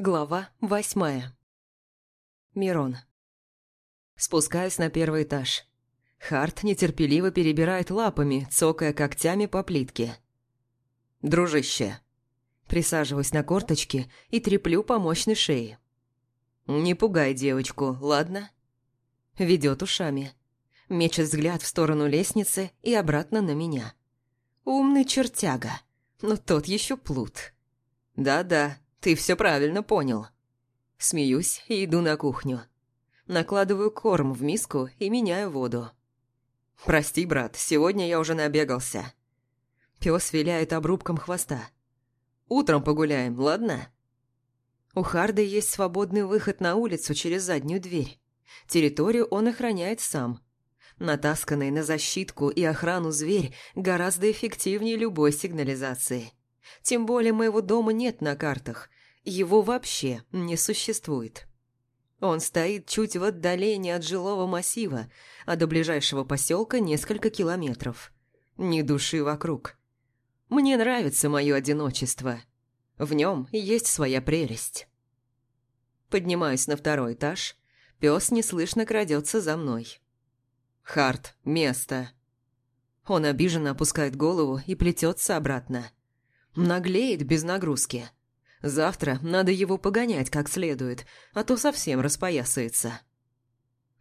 Глава восьмая. Мирон. Спускаюсь на первый этаж. Харт нетерпеливо перебирает лапами, цокая когтями по плитке. «Дружище». Присаживаюсь на корточки и треплю по мощной шее. «Не пугай девочку, ладно?» Ведет ушами. Мечет взгляд в сторону лестницы и обратно на меня. Умный чертяга, но тот еще плут. «Да-да, ты все правильно понял». Смеюсь и иду на кухню. Накладываю корм в миску и меняю воду. «Прости, брат, сегодня я уже набегался». Пес виляет обрубком хвоста. «Утром погуляем, ладно?» У Харда есть свободный выход на улицу через заднюю дверь. Территорию он охраняет сам. Натасканный на защитку и охрану зверь гораздо эффективнее любой сигнализации. Тем более моего дома нет на картах. Его вообще не существует. Он стоит чуть в отдалении от жилого массива, а до ближайшего поселка несколько километров. Ни души вокруг. Мне нравится мое одиночество. В нем есть своя прелесть. Поднимаюсь на второй этаж. Пес неслышно крадется за мной. «Харт, место!» Он обиженно опускает голову и плетется обратно. Наглеет без нагрузки. Завтра надо его погонять как следует, а то совсем распоясается.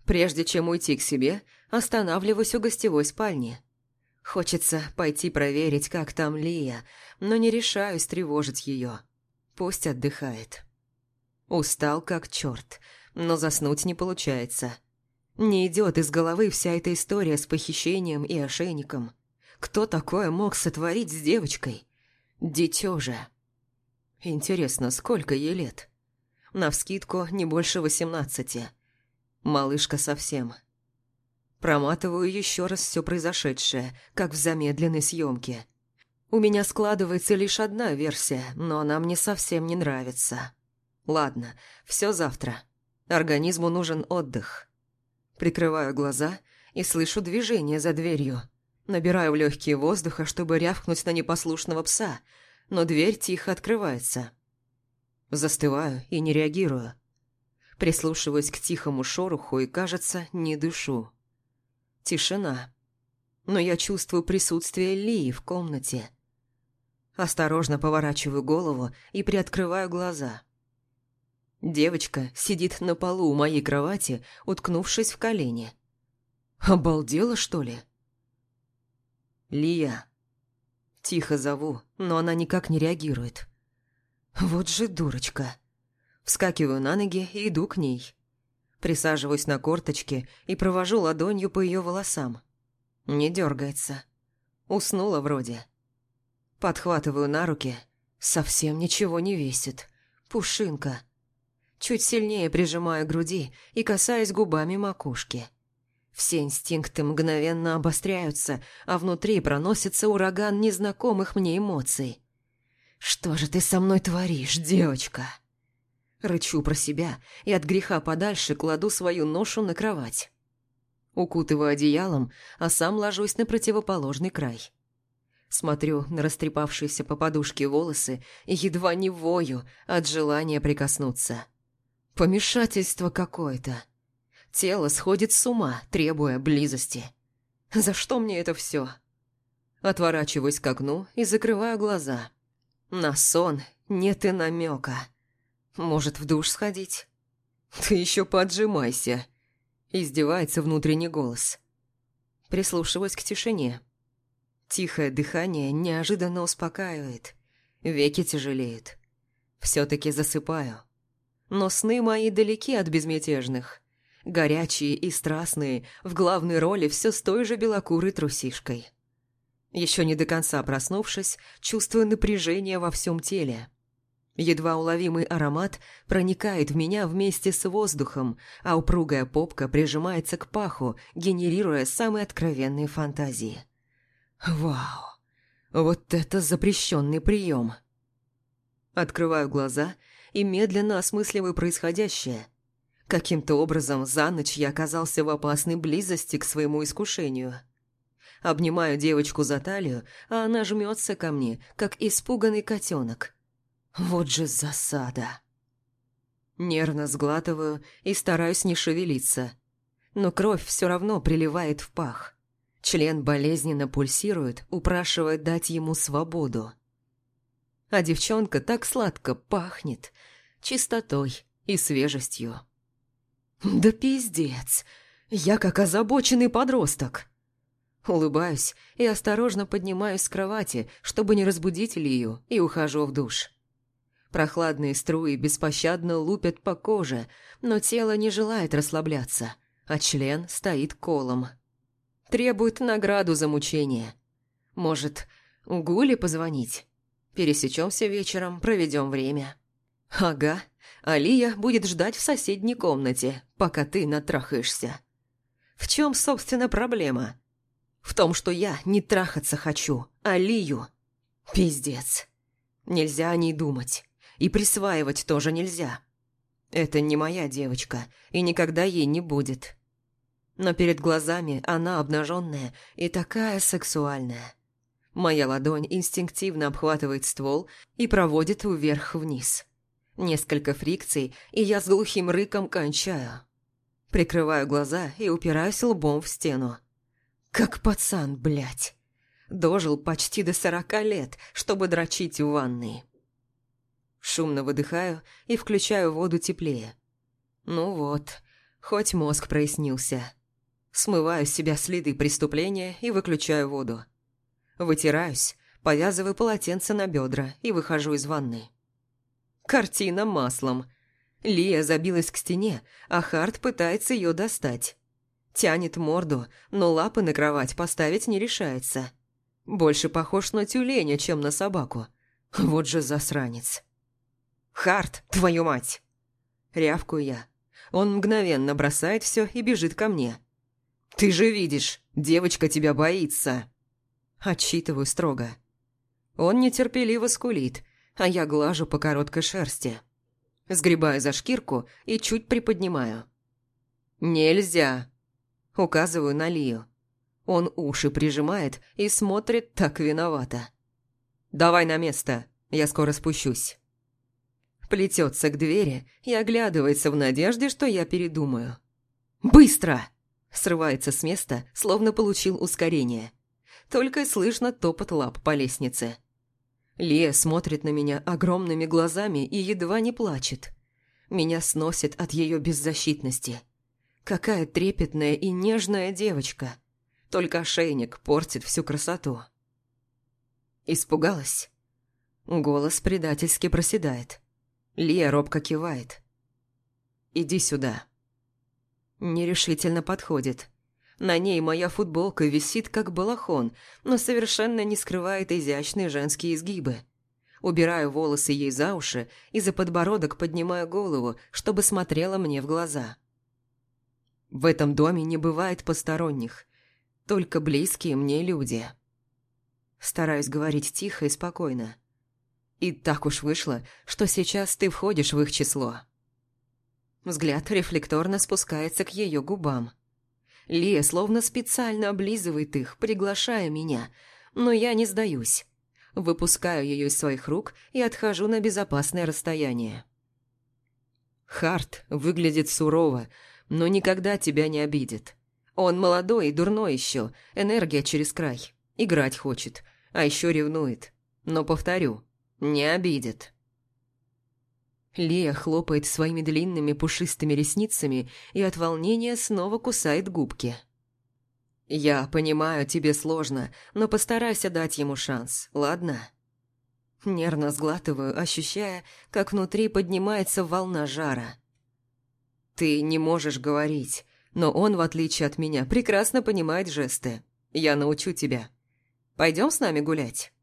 Прежде чем уйти к себе, останавливаюсь у гостевой спальни. Хочется пойти проверить, как там Лия, но не решаюсь тревожить ее. Пусть отдыхает. Устал как черт, но заснуть не получается. Не идет из головы вся эта история с похищением и ошейником. Кто такое мог сотворить с девочкой? Дитё же. Интересно, сколько ей лет? Навскидку не больше восемнадцати. Малышка совсем. Проматываю еще раз все произошедшее, как в замедленной съемке. У меня складывается лишь одна версия, но она мне совсем не нравится. Ладно, все завтра. Организму нужен отдых. Прикрываю глаза и слышу движение за дверью. Набираю в легкие воздуха, чтобы рявкнуть на непослушного пса, но дверь тихо открывается. Застываю и не реагирую. Прислушиваюсь к тихому шороху и, кажется, не дышу. Тишина. Но я чувствую присутствие Лии в комнате. Осторожно поворачиваю голову и приоткрываю глаза. Девочка сидит на полу у моей кровати, уткнувшись в колени. Обалдела, что ли? «Лия». Тихо зову, но она никак не реагирует. Вот же дурочка. Вскакиваю на ноги и иду к ней. Присаживаюсь на корточки и провожу ладонью по ее волосам. Не дергается. Уснула вроде. Подхватываю на руки. Совсем ничего не весит. Пушинка. Чуть сильнее прижимаю груди и касаюсь губами макушки. Все инстинкты мгновенно обостряются, а внутри проносится ураган незнакомых мне эмоций. «Что же ты со мной творишь, девочка?» Рычу про себя и от греха подальше кладу свою ношу на кровать. Укутываю одеялом, а сам ложусь на противоположный край. Смотрю на растрепавшиеся по подушке волосы и едва не вою от желания прикоснуться. Помешательство какое-то. Тело сходит с ума, требуя близости. За что мне это все? Отворачиваюсь к окну и закрываю глаза. На сон нет и намека. Может, в душ сходить? Ты еще поджимайся. Издевается внутренний голос. Прислушиваюсь к тишине. Тихое дыхание неожиданно успокаивает. Веки тяжелеют. Все-таки засыпаю. Но сны мои далеки от безмятежных горячие и страстные, в главной роли все с той же белокурой трусишкой. Еще не до конца проснувшись, чувствую напряжение во всем теле. Едва уловимый аромат проникает в меня вместе с воздухом, а упругая попка прижимается к паху, генерируя самые откровенные фантазии. Вау! Вот это запрещенный прием! Открываю глаза и медленно осмысливаю происходящее – Каким-то образом за ночь я оказался в опасной близости к своему искушению. Обнимаю девочку за талию, а она жмется ко мне, как испуганный котенок. Вот же засада. Нервно сглатываю и стараюсь не шевелиться. Но кровь все равно приливает в пах. Член болезненно пульсирует, упрашивая дать ему свободу. А девчонка так сладко пахнет, чистотой и свежестью. «Да пиздец! Я как озабоченный подросток!» Улыбаюсь и осторожно поднимаюсь с кровати, чтобы не разбудить Лию, и ухожу в душ. Прохладные струи беспощадно лупят по коже, но тело не желает расслабляться, а член стоит колом. Требует награду за мучение. Может, Гуле позвонить? Пересечемся вечером, проведем время. Ага, Алия будет ждать в соседней комнате, пока ты натрахаешься. В чем, собственно, проблема? В том, что я не трахаться хочу, а Лию. Пиздец. Нельзя о ней думать. И присваивать тоже нельзя. Это не моя девочка, и никогда ей не будет. Но перед глазами она обнаженная и такая сексуальная. Моя ладонь инстинктивно обхватывает ствол и проводит вверх-вниз. Несколько фрикций, и я с глухим рыком кончаю. Прикрываю глаза и упираюсь лбом в стену. Как пацан, блядь. Дожил почти до сорока лет, чтобы дрочить в ванной. Шумно выдыхаю и включаю воду теплее. Ну вот, хоть мозг прояснился. Смываю с себя следы преступления и выключаю воду. Вытираюсь, повязываю полотенце на бедра и выхожу из ванны. Картина маслом. Лия забилась к стене, а Харт пытается ее достать. Тянет морду, но лапы на кровать поставить не решается. Больше похож на тюленя, чем на собаку. Вот же засранец. «Харт, твою мать!» Рявкую я. Он мгновенно бросает все и бежит ко мне. «Ты же видишь, девочка тебя боится!» Отчитываю строго. Он нетерпеливо скулит, а я глажу по короткой шерсти. Сгребаю за шкирку и чуть приподнимаю. «Нельзя!» Указываю на Лию. Он уши прижимает и смотрит так виновато. «Давай на место, я скоро спущусь». Плетется к двери и оглядывается в надежде, что я передумаю. «Быстро!» Срывается с места, словно получил ускорение. Только слышно топот лап по лестнице. Лия смотрит на меня огромными глазами и едва не плачет. Меня сносит от ее беззащитности. Какая трепетная и нежная девочка. Только ошейник портит всю красоту. Испугалась? Голос предательски проседает. Лия робко кивает. «Иди сюда». Нерешительно подходит. На ней моя футболка висит как балахон, но совершенно не скрывает изящные женские изгибы. Убираю волосы ей за уши и за подбородок поднимаю голову, чтобы смотрела мне в глаза. В этом доме не бывает посторонних, только близкие мне люди. Стараюсь говорить тихо и спокойно. И так уж вышло, что сейчас ты входишь в их число. Взгляд рефлекторно спускается к ее губам. Лия словно специально облизывает их, приглашая меня, но я не сдаюсь. Выпускаю ее из своих рук и отхожу на безопасное расстояние. Харт выглядит сурово, но никогда тебя не обидит. Он молодой и дурной еще, энергия через край. Играть хочет, а еще ревнует. Но, повторю, не обидит. Лия хлопает своими длинными пушистыми ресницами и от волнения снова кусает губки. «Я понимаю, тебе сложно, но постарайся дать ему шанс, ладно?» Нервно сглатываю, ощущая, как внутри поднимается волна жара. Ты не можешь говорить, но он, в отличие от меня, прекрасно понимает жесты. Я научу тебя. Пойдем с нами гулять?»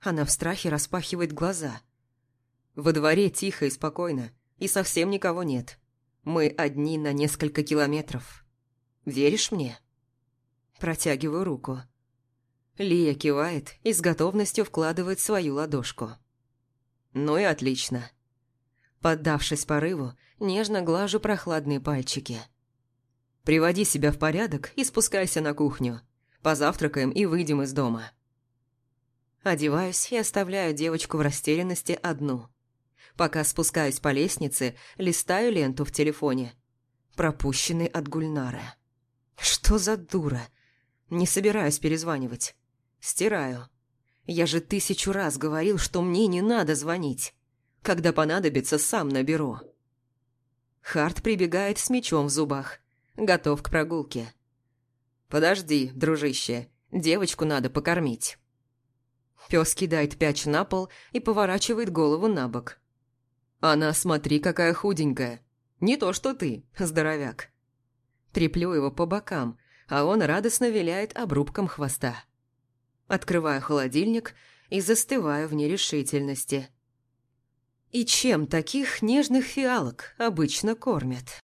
Она в страхе распахивает глаза. Во дворе тихо и спокойно, и совсем никого нет. Мы одни на несколько километров. Веришь мне?» Протягиваю руку. Лия кивает и с готовностью вкладывает свою ладошку. «Ну и отлично». Поддавшись порыву, нежно глажу прохладные пальчики. «Приводи себя в порядок и спускайся на кухню. Позавтракаем и выйдем из дома». Одеваюсь и оставляю девочку в растерянности одну. Пока спускаюсь по лестнице, листаю ленту в телефоне. Пропущенный от Гульнара. Что за дура? Не собираюсь перезванивать. Стираю. Я же тысячу раз говорил, что мне не надо звонить. Когда понадобится, сам наберу. Харт прибегает с мечом в зубах. Готов к прогулке. «Подожди, дружище, девочку надо покормить». Пес кидает пяч на пол и поворачивает голову на бок. «Она, смотри, какая худенькая. Не то, что ты, здоровяк». Треплю его по бокам, а он радостно виляет обрубком хвоста. Открываю холодильник и застываю в нерешительности. И чем таких нежных фиалок обычно кормят?